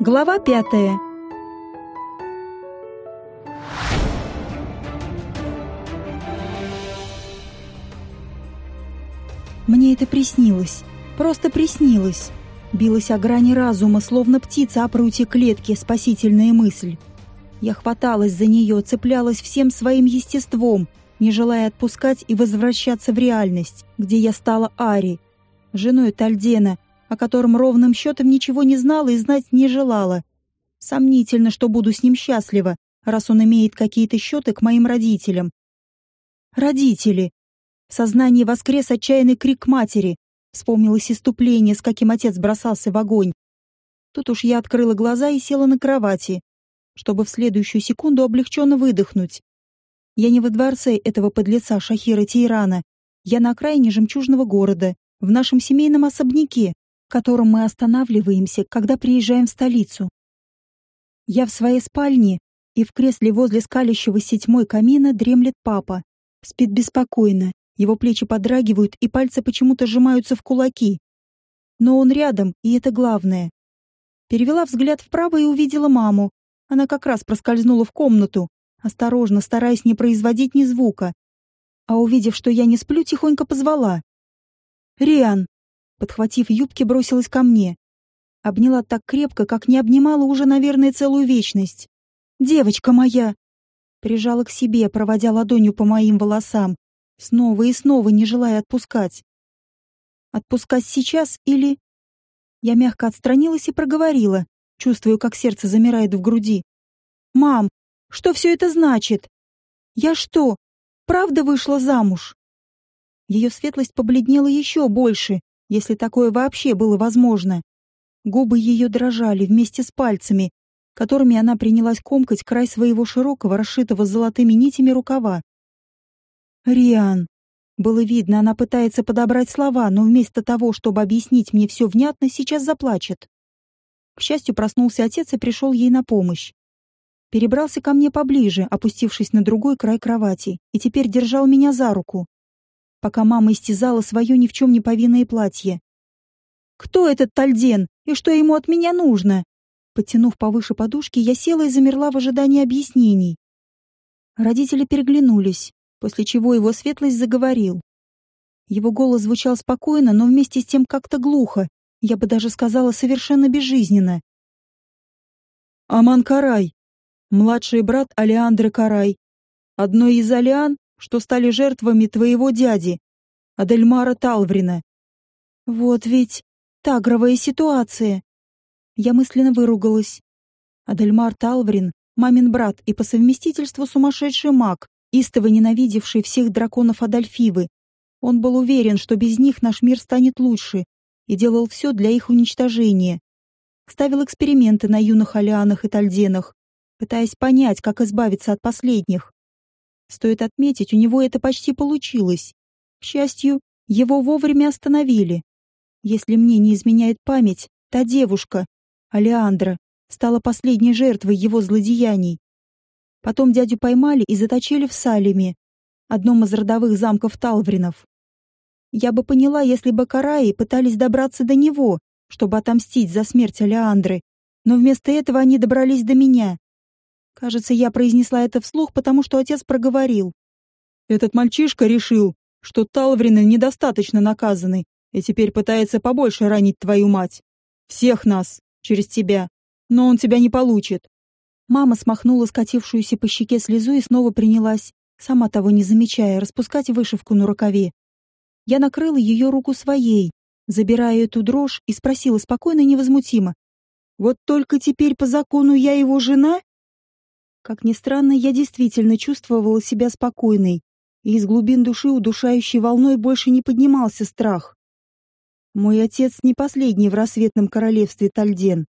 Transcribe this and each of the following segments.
Глава пятая. Мне это приснилось. Просто приснилось. Билась о грани разума, словно птица о прутье клетки, спасительная мысль. Я хваталась за нее, цеплялась всем своим естеством, не желая отпускать и возвращаться в реальность, где я стала Ари, женой Тальдена, о котором ровным счетом ничего не знала и знать не желала. Сомнительно, что буду с ним счастлива, раз он имеет какие-то счеты к моим родителям. Родители. В сознании воскрес отчаянный крик матери. Вспомнилось иступление, с каким отец бросался в огонь. Тут уж я открыла глаза и села на кровати, чтобы в следующую секунду облегченно выдохнуть. Я не во дворце этого подлеца Шахира Тейрана. Я на окраине жемчужного города, в нашем семейном особняке, котором мы останавливаемся, когда приезжаем в столицу. Я в своей спальне, и в кресле возле скалящегося тьмой камина дремлет папа. Спит беспокойно, его плечи подрагивают, и пальцы почему-то сжимаются в кулаки. Но он рядом, и это главное. Перевела взгляд вправо и увидела маму. Она как раз проскользнула в комнату, осторожно, стараясь не производить ни звука. А увидев, что я не сплю, тихонько позвала. «Риан!» Подхватив юбки, бросилась ко мне. Обняла так крепко, как не обнимала уже, наверное, целую вечность. «Девочка моя!» Прижала к себе, проводя ладонью по моим волосам, снова и снова не желая отпускать. Отпускать сейчас или... Я мягко отстранилась и проговорила, чувствуя, как сердце замирает в груди. «Мам, что все это значит? Я что, правда вышла замуж?» Ее светлость побледнела еще больше, если такое вообще было возможно. Губы ее дрожали вместе с пальцами, которыми она принялась комкать край своего широкого, расшитого золотыми нитями рукава. «Риан!» Было видно, она пытается подобрать слова, но вместо того, чтобы объяснить мне все внятно, сейчас заплачет. К счастью, проснулся отец и пришел ей на помощь. Перебрался ко мне поближе, опустившись на другой край кровати, и теперь держал меня за руку, пока мама истязала свое ни в чем не повинное платье. «Кто этот Тальден и что ему от меня нужно?» Подтянув повыше подушки, я села и замерла в ожидании объяснений. Родители переглянулись, после чего его светлость заговорил. Его голос звучал спокойно, но вместе с тем как-то глухо, я бы даже сказала, совершенно безжизненно. «Аман Карай, младший брат Алиандры Карай, одной из Алиан, что стали жертвами твоего дяди, Адельмара Талврина. Вот ведь тагровая ситуация. Я мысленно выругалась. Адельмар Талврин, мамин брат и по совместительству сумасшедший маг, истово ненавидевший всех драконов Адольфивы. Он был уверен, что без них наш мир станет лучше, и делал все для их уничтожения. Ставил эксперименты на юных алианах и тальденах, пытаясь понять, как избавиться от последних. Стоит отметить, у него это почти получилось. К счастью, его вовремя остановили. Если мне не изменяет память, та девушка, Алеандра, стала последней жертвой его злодеяний. Потом дядю поймали и заточили в Салеме, одном из родовых замков Талвринов. Я бы поняла, если бы Караи пытались добраться до него, чтобы отомстить за смерть Алеандры, но вместо этого они добрались до меня. Кажется, я произнесла это вслух, потому что отец проговорил. Этот мальчишка решил, что Талврины недостаточно наказаны, и теперь пытается побольше ранить твою мать. Всех нас, через тебя. Но он тебя не получит. Мама смахнула скатившуюся по щеке слезу и снова принялась, сама того не замечая, распускать вышивку на рукаве. Я накрыла ее руку своей, забирая эту дрожь, и спросила спокойно и невозмутимо. «Вот только теперь по закону я его жена?» Как ни странно, я действительно чувствовала себя спокойной, и из глубин души удушающей волной больше не поднимался страх. Мой отец не последний в рассветном королевстве Тальден.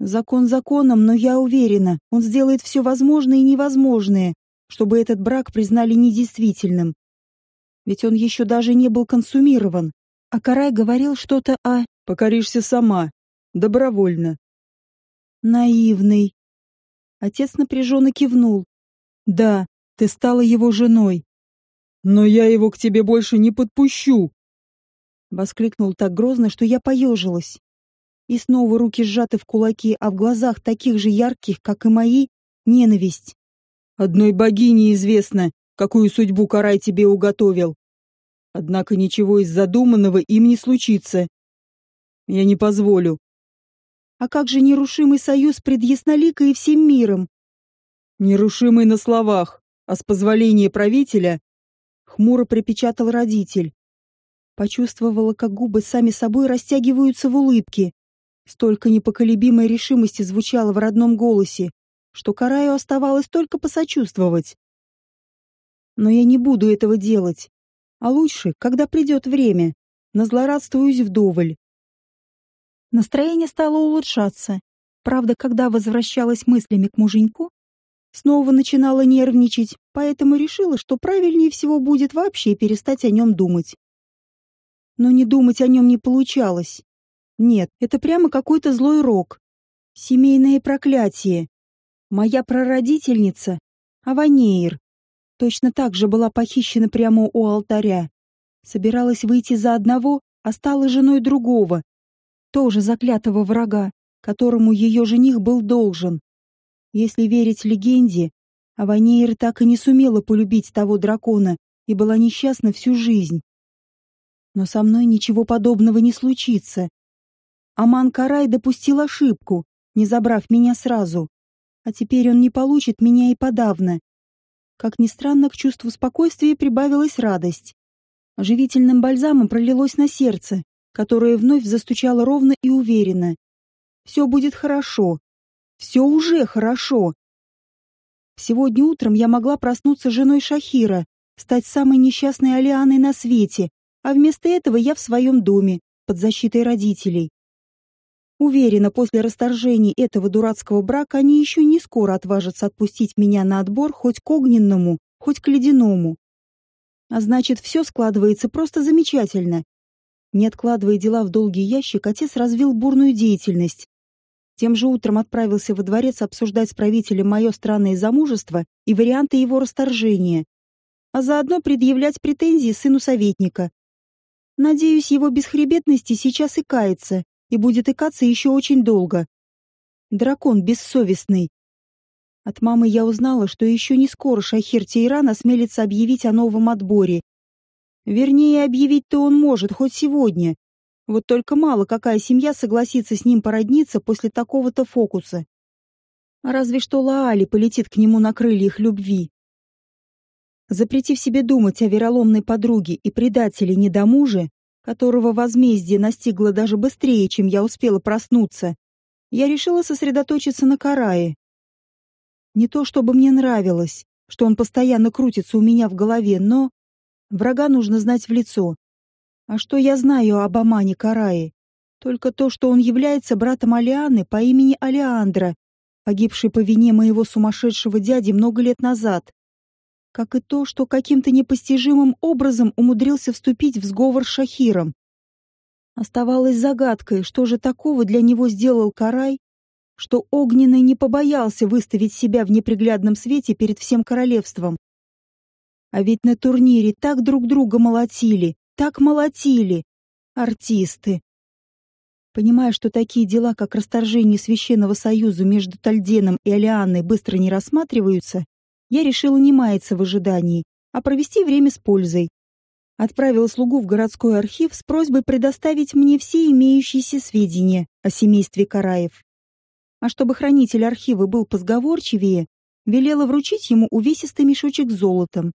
Закон законом, но я уверена, он сделает все возможное и невозможное, чтобы этот брак признали недействительным. Ведь он еще даже не был консумирован. А Карай говорил что-то о «покоришься сама, добровольно». Наивный, Отец напряженно кивнул. «Да, ты стала его женой». «Но я его к тебе больше не подпущу!» Воскликнул так грозно, что я поежилась. И снова руки сжаты в кулаки, а в глазах таких же ярких, как и мои, ненависть. Одной богине известно, какую судьбу Карай тебе уготовил. Однако ничего из задуманного им не случится. Я не позволю. А как же нерушимый союз пред Ясноликой и всем миром? Нерушимый на словах, а с позволения правителя, хмуро припечатал родитель. Почувствовала, как губы сами собой растягиваются в улыбке. Столько непоколебимой решимости звучало в родном голосе, что Караю оставалось только посочувствовать. Но я не буду этого делать. А лучше, когда придет время, назлорадствуюсь вдоволь. Настроение стало улучшаться. Правда, когда возвращалась мыслями к муженьку, снова начинала нервничать, поэтому решила, что правильнее всего будет вообще перестать о нем думать. Но не думать о нем не получалось. Нет, это прямо какой-то злой рок. Семейное проклятие. Моя прародительница, Аванеир, точно так же была похищена прямо у алтаря. Собиралась выйти за одного, а стала женой другого, тоже заклятого врага, которому ее жених был должен. Если верить легенде, Аванеир так и не сумела полюбить того дракона и была несчастна всю жизнь. Но со мной ничего подобного не случится. Аман Карай допустил ошибку, не забрав меня сразу. А теперь он не получит меня и подавно. Как ни странно, к чувству спокойствия прибавилась радость. Оживительным бальзамом пролилось на сердце, которое вновь застучало ровно и уверенно. Все будет хорошо. Все уже хорошо. Сегодня утром я могла проснуться женой Шахира, стать самой несчастной Алианой на свете, а вместо этого я в своем доме, под защитой родителей. Уверена, после расторжения этого дурацкого брака они еще не скоро отважатся отпустить меня на отбор хоть к огненному, хоть к ледяному. А значит, все складывается просто замечательно. Не откладывая дела в долгий ящик, отец развил бурную деятельность. Тем же утром отправился во дворец обсуждать с правителем мое странное замужество и варианты его расторжения, а заодно предъявлять претензии сыну советника. Надеюсь, его бесхребетности сейчас и кается, и будет икаться еще очень долго. Дракон бессовестный. От мамы я узнала, что еще не скоро Шахир Тейран осмелится объявить о новом отборе, Вернее, объявить-то он может хоть сегодня. Вот только мало какая семья согласится с ним породниться после такого-то фокуса. Разве что Лаали полетит к нему на крыльях любви. Запретив себе думать о вероломной подруге и предателе недомуже, которого возмездие настигло даже быстрее, чем я успела проснуться, я решила сосредоточиться на Карае. Не то чтобы мне нравилось, что он постоянно крутится у меня в голове, но Врага нужно знать в лицо. А что я знаю об Амане Карае? Только то, что он является братом Алианы по имени Алиандра, погибшей по вине моего сумасшедшего дяди много лет назад. Как и то, что каким-то непостижимым образом умудрился вступить в сговор с Шахиром. Оставалось загадкой, что же такого для него сделал Карай, что Огненный не побоялся выставить себя в неприглядном свете перед всем королевством. А ведь на турнире так друг друга молотили, так молотили. Артисты. Понимая, что такие дела, как расторжение священного союза между Тальденом и Алианной быстро не рассматриваются, я решила не маяться в ожидании, а провести время с пользой. Отправила слугу в городской архив с просьбой предоставить мне все имеющиеся сведения о семействе Караев. А чтобы хранитель архива был позговорчивее, велела вручить ему увесистый мешочек с золотом,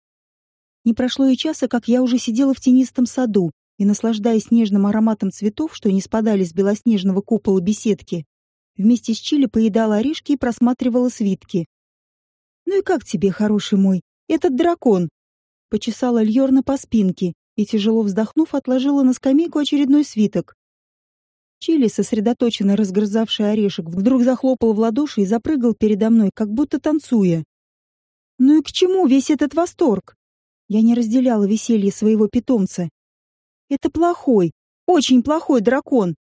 не прошло и часа, как я уже сидела в тенистом саду и, наслаждаясь нежным ароматом цветов, что не спадали с белоснежного купола беседки, вместе с Чили поедала орешки и просматривала свитки. «Ну и как тебе, хороший мой, этот дракон?» Почесала Льорна по спинке и, тяжело вздохнув, отложила на скамейку очередной свиток. Чили, сосредоточенно разгрызавший орешек, вдруг захлопал в ладоши и запрыгал передо мной, как будто танцуя. «Ну и к чему весь этот восторг?» Я не разделяла веселье своего питомца. Это плохой, очень плохой дракон.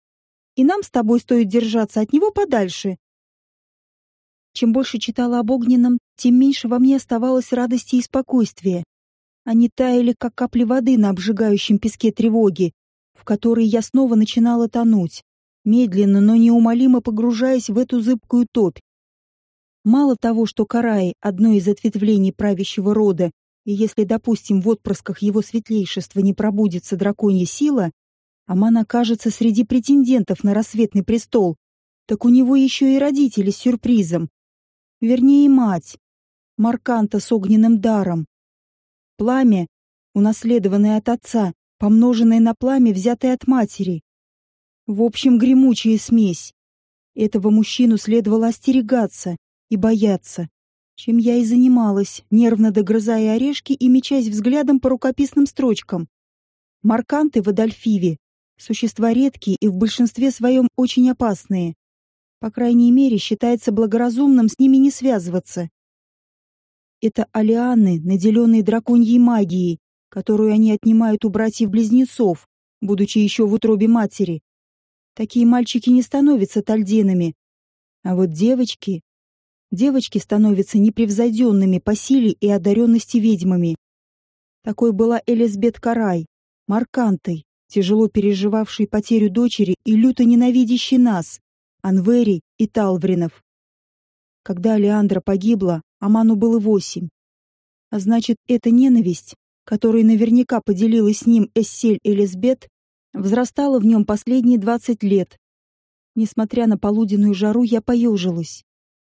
И нам с тобой стоит держаться от него подальше. Чем больше читала об огненном, тем меньше во мне оставалось радости и спокойствия. Они таяли, как капли воды на обжигающем песке тревоги, в которой я снова начинала тонуть. медленно, но неумолимо погружаясь в эту зыбкую топь. Мало того, что Караи — одно из ответвлений правящего рода, и если, допустим, в отпрысках его светлейшества не пробудится драконья сила, Аман окажется среди претендентов на рассветный престол, так у него еще и родители с сюрпризом. Вернее, мать. Марканта с огненным даром. Пламя, унаследованное от отца, помноженное на пламя, взятое от матери. В общем, гремучая смесь. Этого мужчину следовало остерегаться и бояться, чем я и занималась, нервно догрызая орешки и мечась взглядом по рукописным строчкам. Марканты в Адольфиве — существа редкие и в большинстве своем очень опасные. По крайней мере, считается благоразумным с ними не связываться. Это алианы, наделенные драконьей магией, которую они отнимают у братьев-близнецов, будучи еще в утробе матери. Такие мальчики не становятся тальденами. А вот девочки... Девочки становятся непревзойденными по силе и одаренности ведьмами. Такой была Элизабет Карай, Маркантой, тяжело переживавшей потерю дочери и люто ненавидящей нас, Анвери и Талвринов. Когда Алеандра погибла, Аману было восемь. А значит, эта ненависть, которой наверняка поделилась с ним Эссель Элизбет, Взрастала в нем последние двадцать лет. Несмотря на полуденную жару, я поежилась.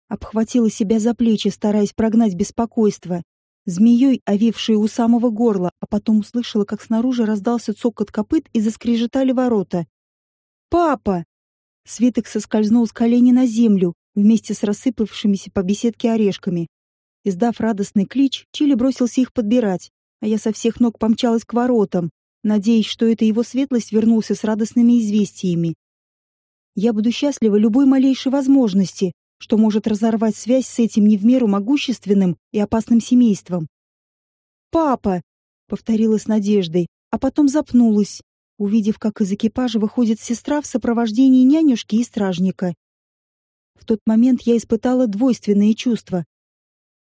Обхватила себя за плечи, стараясь прогнать беспокойство. Змеей, овившей у самого горла, а потом услышала, как снаружи раздался цокот копыт и заскрежетали ворота. «Папа!» Свиток соскользнул с колени на землю, вместе с рассыпавшимися по беседке орешками. Издав радостный клич, Чили бросился их подбирать, а я со всех ног помчалась к воротам, надеясь, что это его светлость вернулся с радостными известиями. Я буду счастлива любой малейшей возможности, что может разорвать связь с этим не в меру могущественным и опасным семейством. «Папа!» — повторила с надеждой, а потом запнулась, увидев, как из экипажа выходит сестра в сопровождении нянюшки и стражника. В тот момент я испытала двойственные чувства.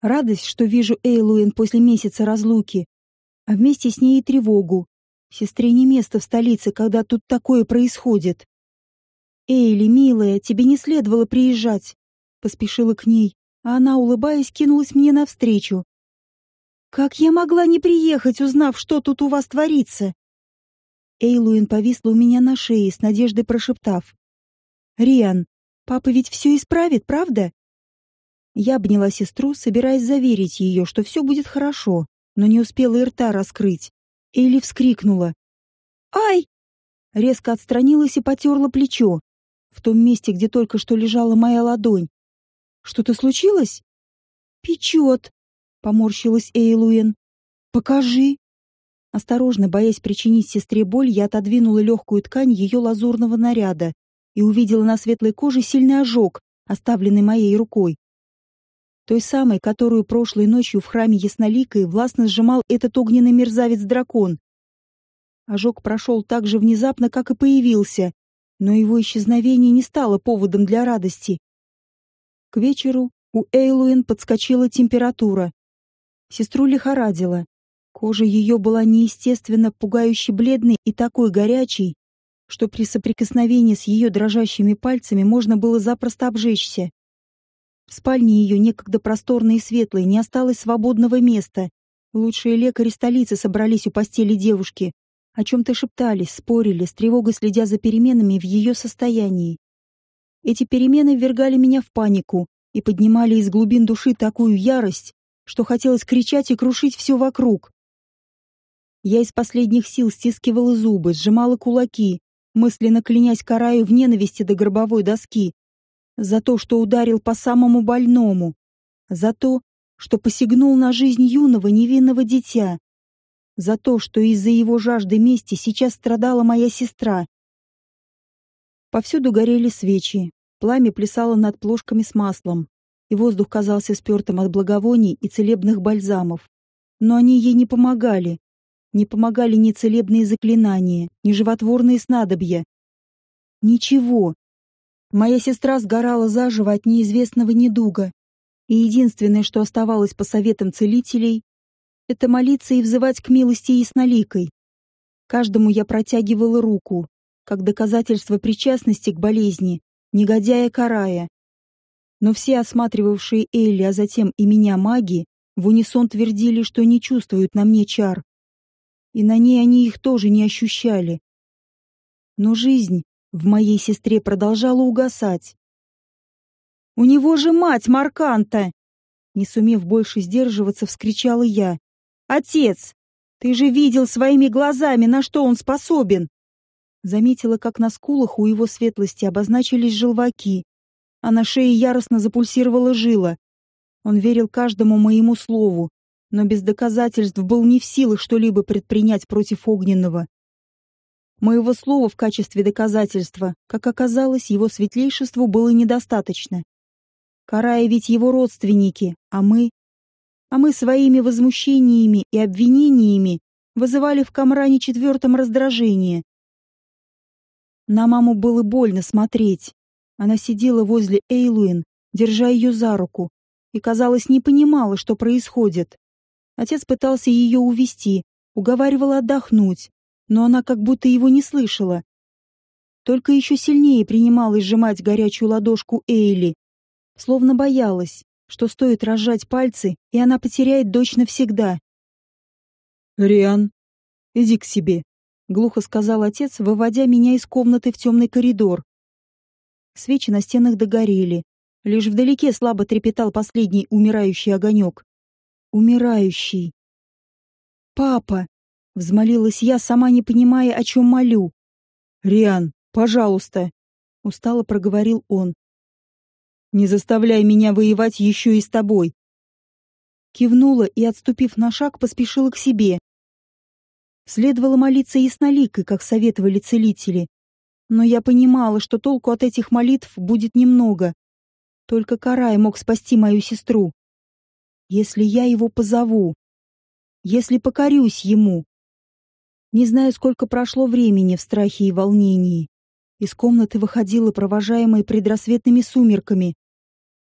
Радость, что вижу Эйлуэн после месяца разлуки, а вместе с ней и тревогу, Сестре не место в столице, когда тут такое происходит. «Эйли, милая, тебе не следовало приезжать», — поспешила к ней, а она, улыбаясь, кинулась мне навстречу. «Как я могла не приехать, узнав, что тут у вас творится?» Эйлуин повисла у меня на шее, с надеждой прошептав. «Риан, папа ведь все исправит, правда?» Я обняла сестру, собираясь заверить ее, что все будет хорошо, но не успела и рта раскрыть. Элли вскрикнула. «Ай!» Резко отстранилась и потерла плечо, в том месте, где только что лежала моя ладонь. «Что-то случилось?» «Печет!» — поморщилась Эйлуэн. «Покажи!» Осторожно, боясь причинить сестре боль, я отодвинула легкую ткань ее лазурного наряда и увидела на светлой коже сильный ожог, оставленный моей рукой. Той самой, которую прошлой ночью в храме Ясноликой властно сжимал этот огненный мерзавец-дракон. Ожог прошел так же внезапно, как и появился, но его исчезновение не стало поводом для радости. К вечеру у Эйлуин подскочила температура. Сестру лихорадила. Кожа ее была неестественно пугающе бледной и такой горячей, что при соприкосновении с ее дрожащими пальцами можно было запросто обжечься. В спальне ее, некогда просторной и светлой, не осталось свободного места. Лучшие лекари столицы собрались у постели девушки. О чем-то шептались, спорили, с тревогой следя за переменами в ее состоянии. Эти перемены ввергали меня в панику и поднимали из глубин души такую ярость, что хотелось кричать и крушить все вокруг. Я из последних сил стискивала зубы, сжимала кулаки, мысленно клянясь караю в ненависти до гробовой доски, за то, что ударил по самому больному, за то, что посягнул на жизнь юного невинного дитя, за то, что из-за его жажды мести сейчас страдала моя сестра. Повсюду горели свечи, пламя плясало над плошками с маслом, и воздух казался спертым от благовоний и целебных бальзамов. Но они ей не помогали. Не помогали ни целебные заклинания, ни животворные снадобья. Ничего, Моя сестра сгорала заживо от неизвестного недуга, и единственное, что оставалось по советам целителей, это молиться и взывать к милости ясноликой. Каждому я протягивала руку, как доказательство причастности к болезни, негодяя Карая. Но все осматривавшие Элли, а затем и меня маги, в унисон твердили, что не чувствуют на мне чар. И на ней они их тоже не ощущали. Но жизнь в моей сестре продолжала угасать. «У него же мать Марканта!» Не сумев больше сдерживаться, вскричала я. «Отец! Ты же видел своими глазами, на что он способен!» Заметила, как на скулах у его светлости обозначились желваки, а на шее яростно запульсировала жила. Он верил каждому моему слову, но без доказательств был не в силах что-либо предпринять против Огненного. Моего слова в качестве доказательства, как оказалось, его светлейшеству было недостаточно. Карая ведь его родственники, а мы... А мы своими возмущениями и обвинениями вызывали в Камране четвертом раздражение. На маму было больно смотреть. Она сидела возле Эйлуин, держа ее за руку, и, казалось, не понимала, что происходит. Отец пытался ее увести, уговаривал отдохнуть, но она как будто его не слышала. Только еще сильнее принималась сжимать горячую ладошку Эйли, словно боялась, что стоит разжать пальцы, и она потеряет дочь навсегда. «Риан, иди к себе», — глухо сказал отец, выводя меня из комнаты в темный коридор. Свечи на стенах догорели. Лишь вдалеке слабо трепетал последний умирающий огонек. Умирающий. «Папа!» — взмолилась я, сама не понимая, о чем молю. «Риан, пожалуйста!» — устало проговорил он. Не заставляй меня воевать еще и с тобой. Кивнула и, отступив на шаг, поспешила к себе. Следовало молиться ясноликой, как советовали целители. Но я понимала, что толку от этих молитв будет немного. Только Карай мог спасти мою сестру. Если я его позову, если покорюсь ему. Не знаю, сколько прошло времени в страхе и волнении. Из комнаты выходила провожаемая предрассветными сумерками.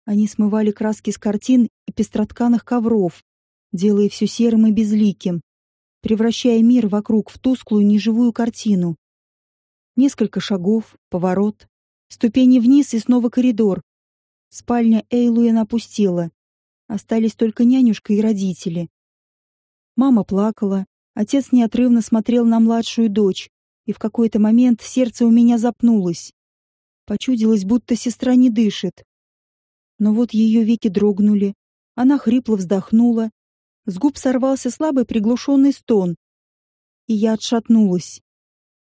Они смывали краски с картин и пестротканых ковров, делая все серым и безликим, превращая мир вокруг в тусклую неживую картину. Несколько шагов, поворот, ступени вниз и снова коридор. Спальня Эйлуэн опустела. Остались только нянюшка и родители. Мама плакала, отец неотрывно смотрел на младшую дочь, и в какой-то момент сердце у меня запнулось. Почудилось, будто сестра не дышит. Но вот ее веки дрогнули, она хрипло вздохнула, с губ сорвался слабый приглушенный стон, и я отшатнулась.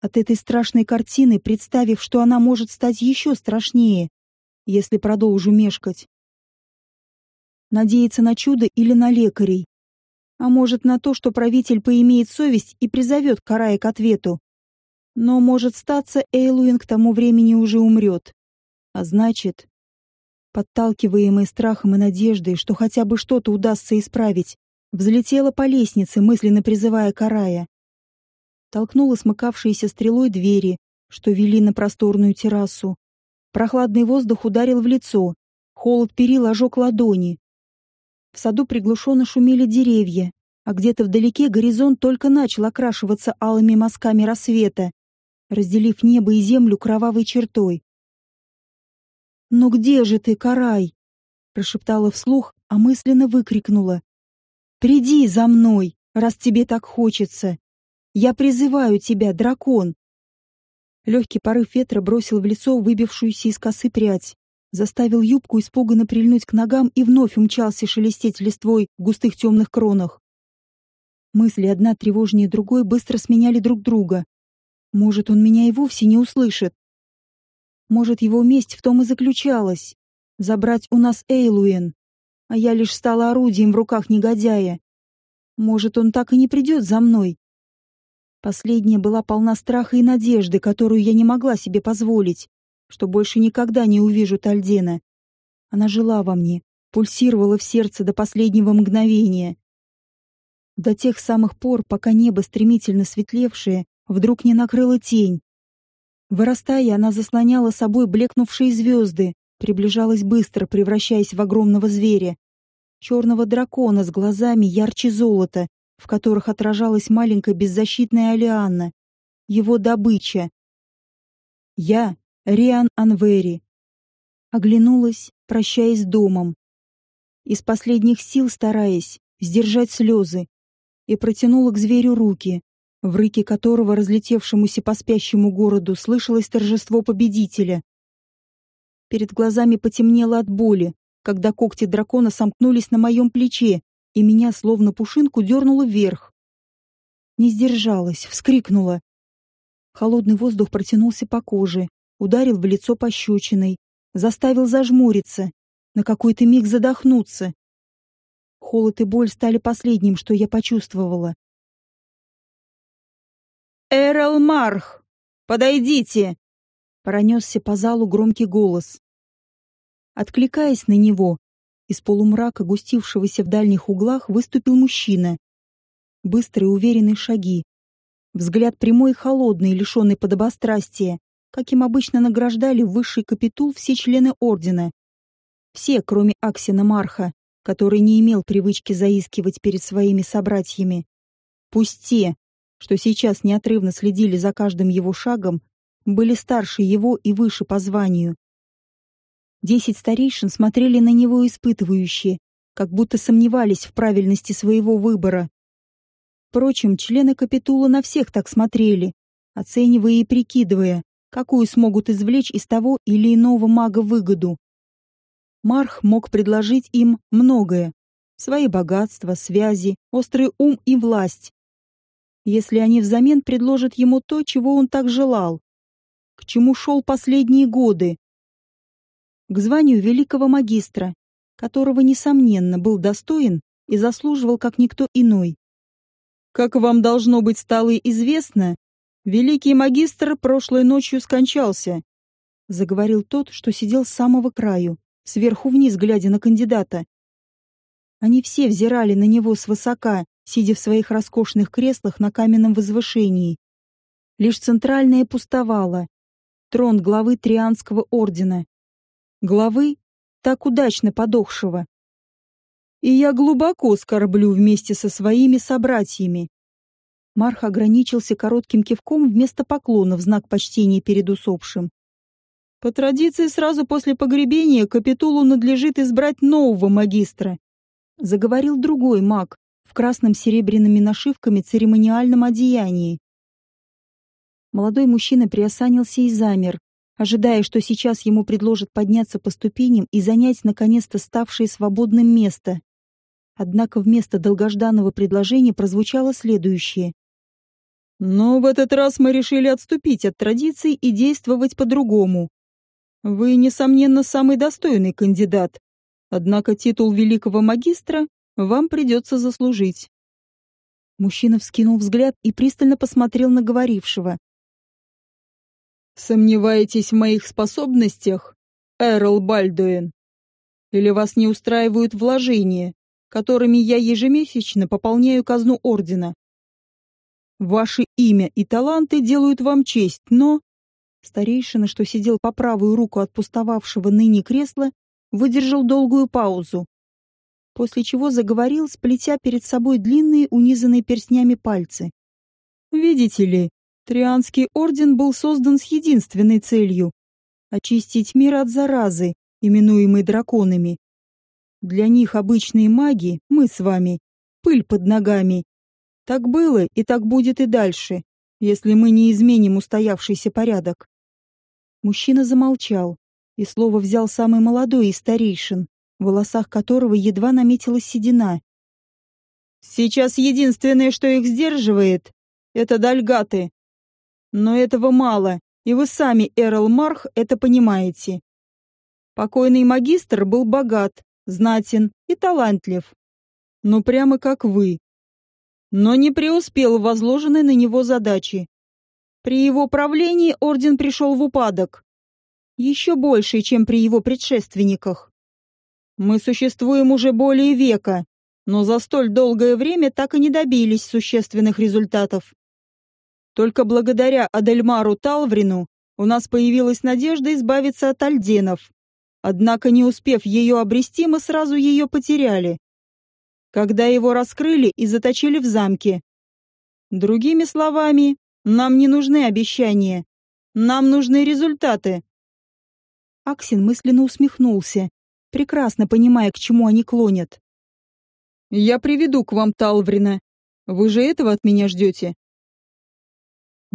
От этой страшной картины, представив, что она может стать еще страшнее, если продолжу мешкать. Надеяться на чудо или на лекарей. А может, на то, что правитель поимеет совесть и призовет Карая к ответу. Но, может, статься, Эйлуин к тому времени уже умрет. А значит, подталкиваемая страхом и надеждой, что хотя бы что-то удастся исправить, взлетела по лестнице, мысленно призывая Карая. Толкнула смыкавшиеся стрелой двери, что вели на просторную террасу. Прохладный воздух ударил в лицо, холод перил ожег ладони. В саду приглушенно шумели деревья, а где-то вдалеке горизонт только начал окрашиваться алыми мазками рассвета, разделив небо и землю кровавой чертой. «Ну где же ты, Карай?» прошептала вслух, а мысленно выкрикнула. «Приди за мной, раз тебе так хочется! Я призываю тебя, дракон!» Легкий порыв ветра бросил в лицо выбившуюся из косы прядь, заставил юбку испуганно прильнуть к ногам и вновь умчался шелестеть листвой в густых темных кронах. Мысли одна тревожнее другой быстро сменяли друг друга. Может, он меня и вовсе не услышит, может, его месть в том и заключалась — забрать у нас Эйлуэн, а я лишь стала орудием в руках негодяя. Может, он так и не придет за мной. Последняя была полна страха и надежды, которую я не могла себе позволить, что больше никогда не увижу Тальдена. Она жила во мне, пульсировала в сердце до последнего мгновения. До тех самых пор, пока небо, стремительно светлевшее, вдруг не накрыло тень, Вырастая, она заслоняла собой блекнувшие звезды, приближалась быстро, превращаясь в огромного зверя. Черного дракона с глазами ярче золота, в которых отражалась маленькая беззащитная Алианна. Его добыча. Я Риан Анвери. Оглянулась, прощаясь с домом. Из последних сил стараясь сдержать слезы, и протянула к зверю руки, в рыке которого разлетевшемуся по спящему городу слышалось торжество победителя. Перед глазами потемнело от боли, когда когти дракона сомкнулись на моем плече, и меня, словно пушинку, дернуло вверх. Не сдержалась, вскрикнула. Холодный воздух протянулся по коже, ударил в лицо пощечиной, заставил зажмуриться, на какой-то миг задохнуться. Холод и боль стали последним, что я почувствовала. «Эрл Марх! Подойдите!» Пронесся по залу громкий голос. Откликаясь на него, из полумрака, густившегося в дальних углах, выступил мужчина. Быстрые уверенные шаги. Взгляд прямой и холодный, лишенный подобострастия, каким обычно награждали высший капитул все члены ордена. Все, кроме Аксина Марха, который не имел привычки заискивать перед своими собратьями. Пусть те, что сейчас неотрывно следили за каждым его шагом, были старше его и выше по званию. Десять старейшин смотрели на него испытывающе, как будто сомневались в правильности своего выбора. Впрочем, члены капитула на всех так смотрели, оценивая и прикидывая, какую смогут извлечь из того или иного мага выгоду. Марх мог предложить им многое. Свои богатства, связи, острый ум и власть. Если они взамен предложат ему то, чего он так желал. К чему шел последние годы. К званию великого магистра, которого, несомненно, был достоин и заслуживал как никто иной. Как вам должно быть стало известно, великий магистр прошлой ночью скончался, заговорил тот, что сидел с самого краю сверху вниз глядя на кандидата. Они все взирали на него свысока, сидя в своих роскошных креслах на каменном возвышении. Лишь центральное пустовало. Трон главы Трианского ордена. Главы, так удачно подохшего. И я глубоко скорблю вместе со своими собратьями. Марх ограничился коротким кивком вместо поклона в знак почтения перед усопшим. По традиции, сразу после погребения капитулу надлежит избрать нового магистра. Заговорил другой маг в красном серебряными нашивками церемониальном одеянии. Молодой мужчина приосанился и замер, ожидая, что сейчас ему предложат подняться по ступеням и занять наконец-то ставшее свободным место. Однако вместо долгожданного предложения прозвучало следующее. «Но в этот раз мы решили отступить от традиций и действовать по-другому. Вы, несомненно, самый достойный кандидат. Однако титул великого магистра вам придется заслужить. Мужчина вскинул взгляд и пристально посмотрел на говорившего. «Сомневаетесь в моих способностях, Эрл Бальдуэн? Или вас не устраивают вложения, которыми я ежемесячно пополняю казну Ордена? Ваше имя и таланты делают вам честь, но Старейшина, что сидел по правую руку от пустовавшего ныне кресла, выдержал долгую паузу, после чего заговорил, сплетя перед собой длинные, унизанные перстнями пальцы. «Видите ли, Трианский орден был создан с единственной целью — очистить мир от заразы, именуемой драконами. Для них обычные маги, мы с вами, пыль под ногами. Так было и так будет и дальше, если мы не изменим устоявшийся порядок. Мужчина замолчал, и слово взял самый молодой из старейшин, в волосах которого едва наметилась седина. «Сейчас единственное, что их сдерживает, это дальгаты. Но этого мало, и вы сами, Эрл Марх, это понимаете. Покойный магистр был богат, знатен и талантлив. Ну, прямо как вы. Но не преуспел в возложенной на него задачи. При его правлении орден пришел в упадок. Еще больше, чем при его предшественниках. Мы существуем уже более века, но за столь долгое время так и не добились существенных результатов. Только благодаря Адельмару Талврину у нас появилась надежда избавиться от альденов. Однако, не успев ее обрести, мы сразу ее потеряли. Когда его раскрыли и заточили в замке. Другими словами, нам не нужны обещания. Нам нужны результаты. Аксин мысленно усмехнулся, прекрасно понимая, к чему они клонят. Я приведу к вам Талврина. Вы же этого от меня ждете?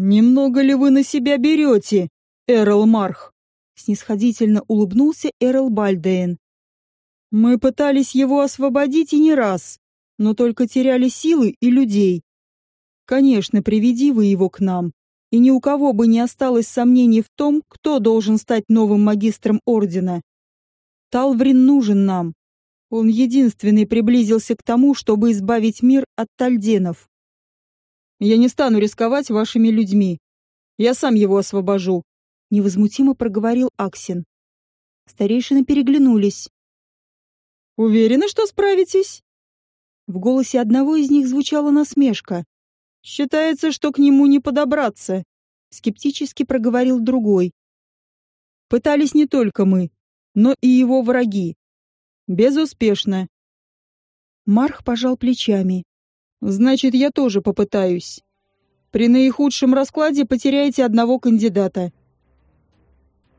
Немного ли вы на себя берете, Эрл Марх? Снисходительно улыбнулся Эрл Бальдейн. Мы пытались его освободить и не раз, но только теряли силы и людей. Конечно, приведи вы его к нам, и ни у кого бы не осталось сомнений в том, кто должен стать новым магистром Ордена. Талврин нужен нам. Он единственный приблизился к тому, чтобы избавить мир от тальденов. Я не стану рисковать вашими людьми. Я сам его освобожу, невозмутимо проговорил Аксин. Старейшины переглянулись. Уверены, что справитесь? В голосе одного из них звучала насмешка. Считается, что к нему не подобраться, скептически проговорил другой. Пытались не только мы, но и его враги. Безуспешно. Марх пожал плечами. Значит, я тоже попытаюсь. При наихудшем раскладе потеряете одного кандидата.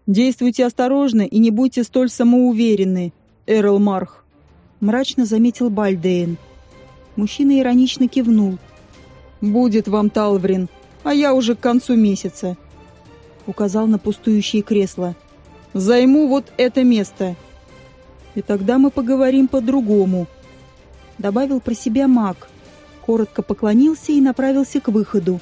Действуйте осторожно и не будьте столь самоуверенны, Эрл Марх, мрачно заметил Бальдейн. Мужчина иронично кивнул. Будет вам Талврин, а я уже к концу месяца. Указал на пустующее кресло. Займу вот это место. И тогда мы поговорим по-другому. Добавил про себя маг. Коротко поклонился и направился к выходу.